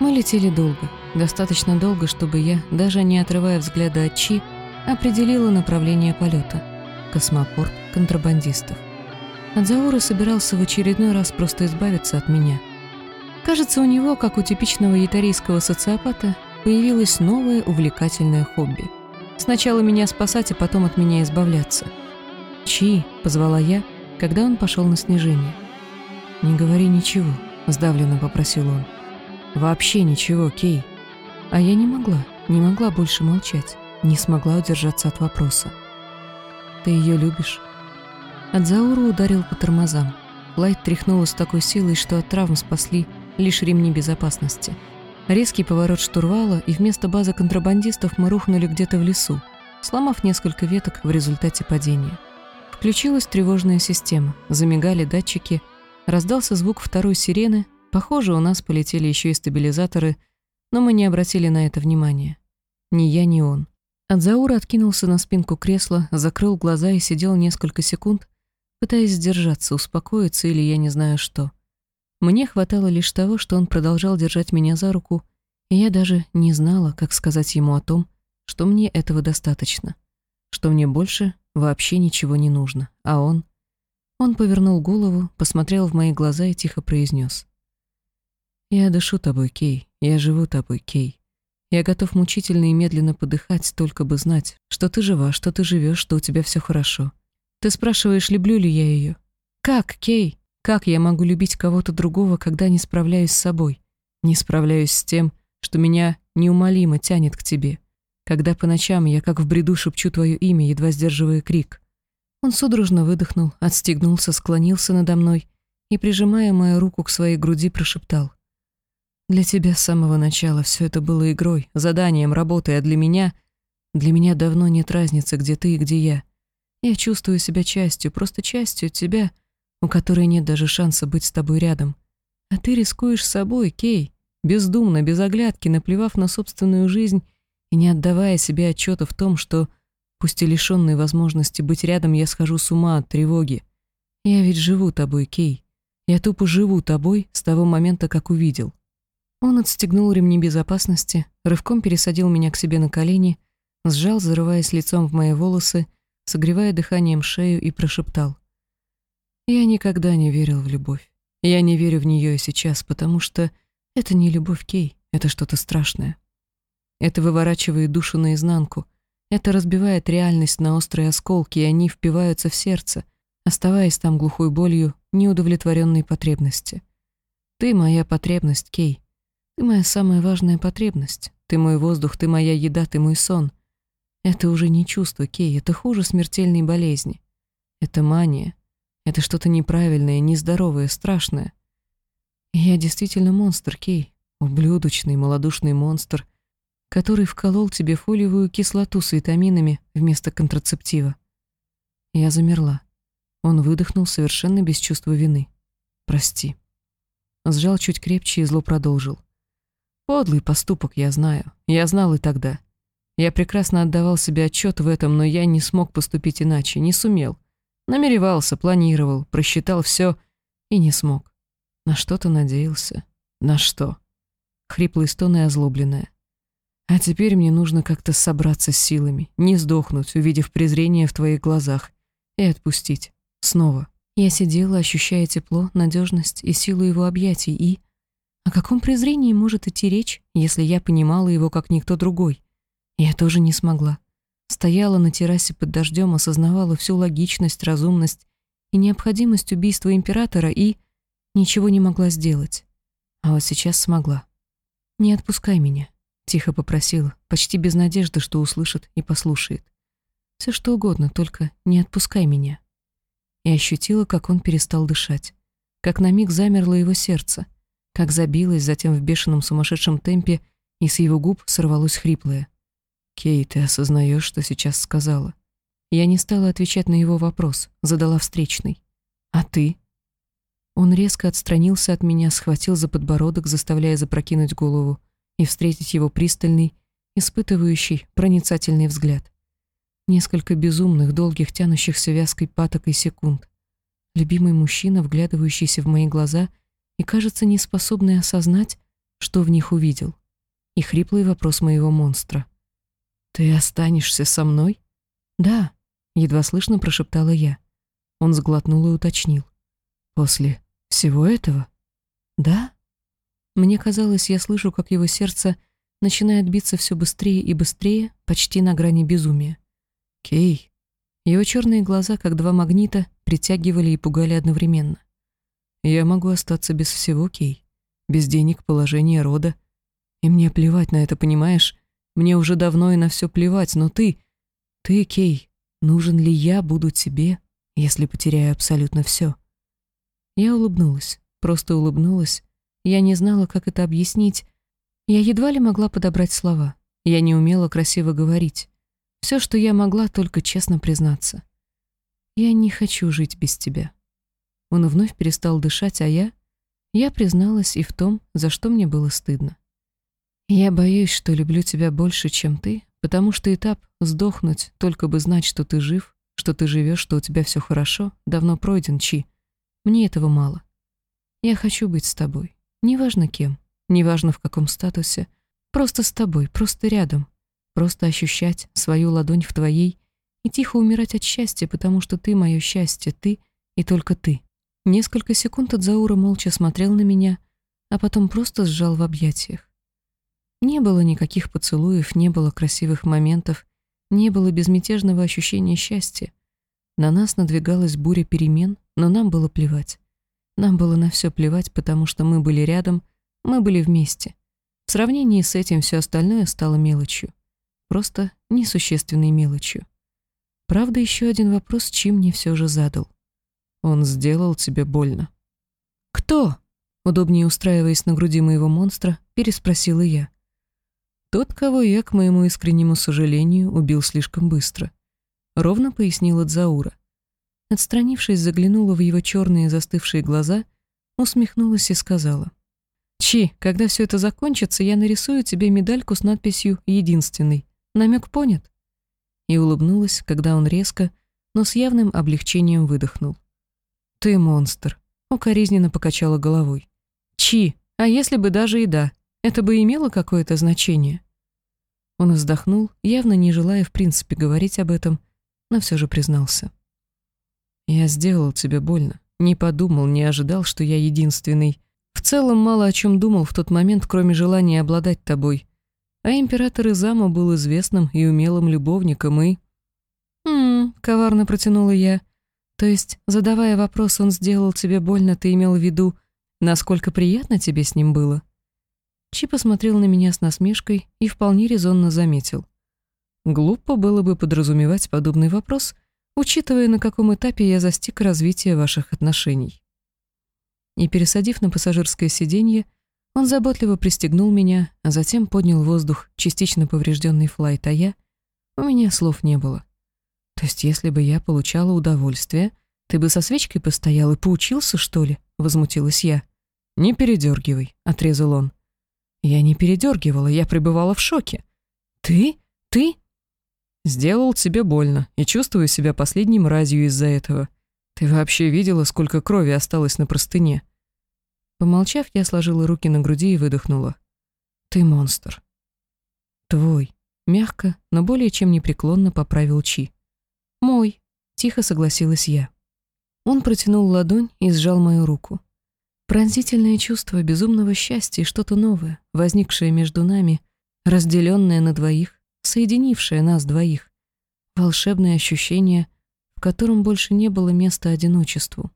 Мы летели долго, достаточно долго, чтобы я, даже не отрывая взгляда от Чи, определила направление полета — космопорт контрабандистов. Адзаура собирался в очередной раз просто избавиться от меня. Кажется, у него, как у типичного ятарийского социопата, появилось новое увлекательное хобби. Сначала меня спасать, а потом от меня избавляться. «Чи!» — позвала я, когда он пошел на снижение. «Не говори ничего», — сдавленно попросил он. «Вообще ничего, Кей». А я не могла, не могла больше молчать, не смогла удержаться от вопроса. «Ты ее любишь?» Адзауру ударил по тормозам. Лайт тряхнула с такой силой, что от травм спасли лишь ремни безопасности. Резкий поворот штурвала, и вместо базы контрабандистов мы рухнули где-то в лесу, сломав несколько веток в результате падения. Включилась тревожная система, замигали датчики, раздался звук второй сирены, похоже, у нас полетели еще и стабилизаторы, но мы не обратили на это внимания. Ни я, ни он. Адзаура откинулся на спинку кресла, закрыл глаза и сидел несколько секунд, пытаясь сдержаться, успокоиться или я не знаю что. Мне хватало лишь того, что он продолжал держать меня за руку, и я даже не знала, как сказать ему о том, что мне этого достаточно, что мне больше вообще ничего не нужно, а он... Он повернул голову, посмотрел в мои глаза и тихо произнес. «Я дышу тобой, Кей, я живу тобой, Кей. Я готов мучительно и медленно подыхать, только бы знать, что ты жива, что ты живешь, что у тебя все хорошо. Ты спрашиваешь, люблю ли я ее? Как, Кей? Как я могу любить кого-то другого, когда не справляюсь с собой? Не справляюсь с тем, что меня неумолимо тянет к тебе. Когда по ночам я как в бреду шепчу твое имя, едва сдерживая крик. Он судорожно выдохнул, отстегнулся, склонился надо мной и, прижимая мою руку к своей груди, прошептал. «Для тебя с самого начала все это было игрой, заданием, работой, а для меня... Для меня давно нет разницы, где ты и где я. Я чувствую себя частью, просто частью тебя, у которой нет даже шанса быть с тобой рядом. А ты рискуешь собой, Кей, бездумно, без оглядки, наплевав на собственную жизнь и не отдавая себе отчета в том, что, пусть и лишённой возможности быть рядом, я схожу с ума от тревоги. Я ведь живу тобой, Кей. Я тупо живу тобой с того момента, как увидел. Он отстегнул ремни безопасности, рывком пересадил меня к себе на колени, сжал, зарываясь лицом в мои волосы, согревая дыханием шею и прошептал. «Я никогда не верил в любовь. Я не верю в нее и сейчас, потому что это не любовь, Кей, это что-то страшное. Это выворачивает душу наизнанку, это разбивает реальность на острые осколки, и они впиваются в сердце, оставаясь там глухой болью неудовлетворенной потребности. Ты моя потребность, Кей. Ты моя самая важная потребность. Ты мой воздух, ты моя еда, ты мой сон. Это уже не чувство, Кей, это хуже смертельной болезни. Это мания. Это что-то неправильное, нездоровое, страшное. я действительно монстр, Кей. Ублюдочный, малодушный монстр, который вколол тебе фолиевую кислоту с витаминами вместо контрацептива. Я замерла. Он выдохнул совершенно без чувства вины. «Прости». Сжал чуть крепче и зло продолжил. «Подлый поступок, я знаю. Я знал и тогда. Я прекрасно отдавал себе отчет в этом, но я не смог поступить иначе, не сумел. Намеревался, планировал, просчитал все и не смог. На что-то надеялся. На что? Хриплые стоны озлобленная. А теперь мне нужно как-то собраться с силами, не сдохнуть, увидев презрение в твоих глазах, и отпустить. Снова. Я сидела, ощущая тепло, надежность и силу его объятий, и... О каком презрении может идти речь, если я понимала его как никто другой? Я тоже не смогла. Стояла на террасе под дождем, осознавала всю логичность, разумность и необходимость убийства императора и ничего не могла сделать. А вот сейчас смогла. «Не отпускай меня», — тихо попросила, почти без надежды, что услышит и послушает. Все что угодно, только не отпускай меня». И ощутила, как он перестал дышать, как на миг замерло его сердце, как забилось затем в бешеном сумасшедшем темпе, и с его губ сорвалось хриплое. «Кей, ты осознаешь, что сейчас сказала?» Я не стала отвечать на его вопрос, задала встречный. «А ты?» Он резко отстранился от меня, схватил за подбородок, заставляя запрокинуть голову и встретить его пристальный, испытывающий, проницательный взгляд. Несколько безумных, долгих, тянущихся вязкой патокой секунд. Любимый мужчина, вглядывающийся в мои глаза и, кажется, не способный осознать, что в них увидел. И хриплый вопрос моего монстра. «Ты останешься со мной?» «Да», — едва слышно прошептала я. Он сглотнул и уточнил. «После всего этого?» «Да?» Мне казалось, я слышу, как его сердце начинает биться все быстрее и быстрее, почти на грани безумия. «Кей!» Его черные глаза, как два магнита, притягивали и пугали одновременно. «Я могу остаться без всего, Кей. Без денег, положения, рода. И мне плевать на это, понимаешь? Мне уже давно и на все плевать, но ты... Ты, Кей, нужен ли я буду тебе, если потеряю абсолютно все? Я улыбнулась, просто улыбнулась. Я не знала, как это объяснить. Я едва ли могла подобрать слова. Я не умела красиво говорить. Все, что я могла, только честно признаться. Я не хочу жить без тебя. Он вновь перестал дышать, а я... Я призналась и в том, за что мне было стыдно. Я боюсь, что люблю тебя больше, чем ты, потому что этап «сдохнуть», только бы знать, что ты жив, что ты живешь, что у тебя все хорошо, давно пройден, Чи. Мне этого мало. Я хочу быть с тобой. Неважно кем, неважно в каком статусе. Просто с тобой, просто рядом. Просто ощущать свою ладонь в твоей и тихо умирать от счастья, потому что ты мое счастье, ты и только ты. Несколько секунд от Заура молча смотрел на меня, а потом просто сжал в объятиях. Не было никаких поцелуев, не было красивых моментов, не было безмятежного ощущения счастья. На нас надвигалась буря перемен, но нам было плевать. Нам было на все плевать, потому что мы были рядом, мы были вместе. В сравнении с этим все остальное стало мелочью. Просто несущественной мелочью. Правда, еще один вопрос Чи мне все же задал. Он сделал тебе больно. «Кто?» Удобнее устраиваясь на груди моего монстра, переспросила я. Тот, кого я, к моему искреннему сожалению, убил слишком быстро. Ровно пояснила Дзаура. Отстранившись, заглянула в его черные застывшие глаза, усмехнулась и сказала. «Чи, когда все это закончится, я нарисую тебе медальку с надписью «Единственный». Намек понят?» И улыбнулась, когда он резко, но с явным облегчением выдохнул. «Ты монстр», — укоризненно покачала головой. «Чи, а если бы даже и да?» Это бы имело какое-то значение? Он вздохнул, явно не желая в принципе говорить об этом, но все же признался. «Я сделал тебе больно. Не подумал, не ожидал, что я единственный. В целом мало о чем думал в тот момент, кроме желания обладать тобой. А император Изама был известным и умелым любовником, и...» «Ммм», — коварно протянула я. «То есть, задавая вопрос, он сделал тебе больно, ты имел в виду, насколько приятно тебе с ним было?» Чи посмотрел на меня с насмешкой и вполне резонно заметил. Глупо было бы подразумевать подобный вопрос, учитывая, на каком этапе я застиг развитие ваших отношений. И, пересадив на пассажирское сиденье, он заботливо пристегнул меня, а затем поднял воздух частично поврежденный флайт, а я... У меня слов не было. То есть, если бы я получала удовольствие, ты бы со свечкой постоял и поучился, что ли? Возмутилась я. Не передергивай, отрезал он. Я не передергивала, я пребывала в шоке. «Ты? Ты?» «Сделал тебе больно и чувствую себя последней мразью из-за этого. Ты вообще видела, сколько крови осталось на простыне?» Помолчав, я сложила руки на груди и выдохнула. «Ты монстр». «Твой», — мягко, но более чем непреклонно поправил Чи. «Мой», — тихо согласилась я. Он протянул ладонь и сжал мою руку. Пронзительное чувство безумного счастья и что-то новое, возникшее между нами, разделенное на двоих, соединившее нас двоих. Волшебное ощущение, в котором больше не было места одиночеству.